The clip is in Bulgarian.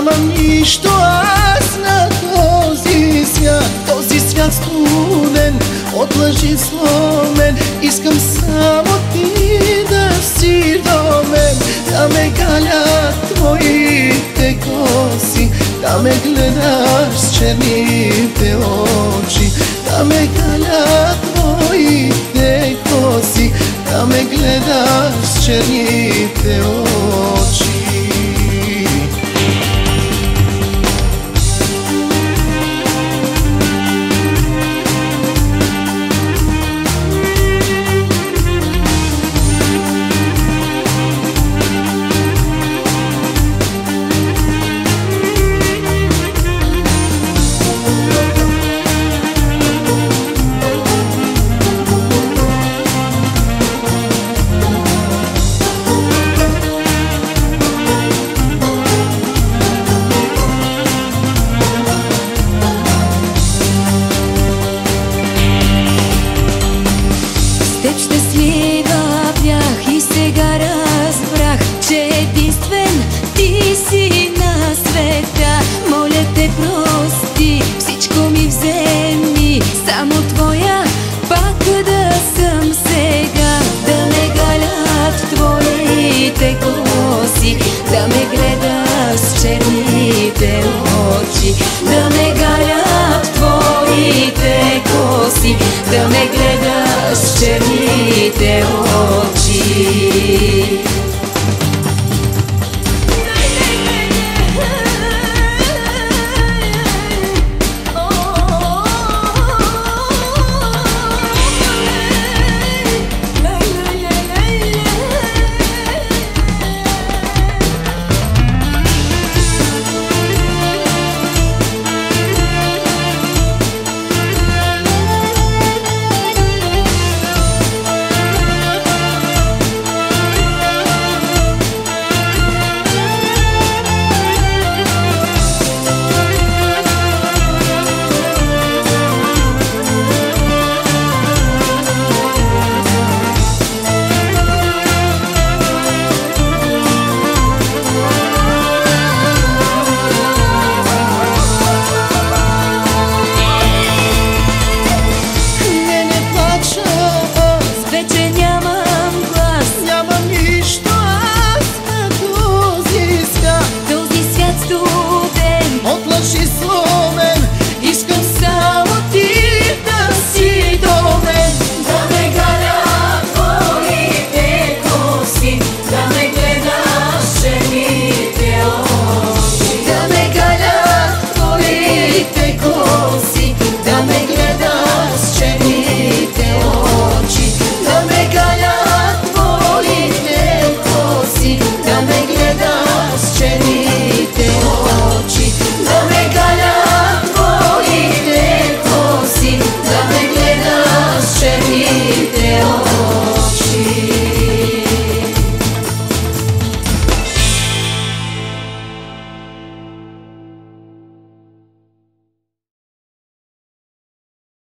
нямам нищо аз на този свят. Този свят студен, от лъжи сломен. Искам само ти да си до мен Да ме галят твоите коси. Да ме гледаш с черните очи. Да ме галят твоите коси. Да ме гледаш с черните очи очи, да не галят твоите коси, да не гледаш черните очи.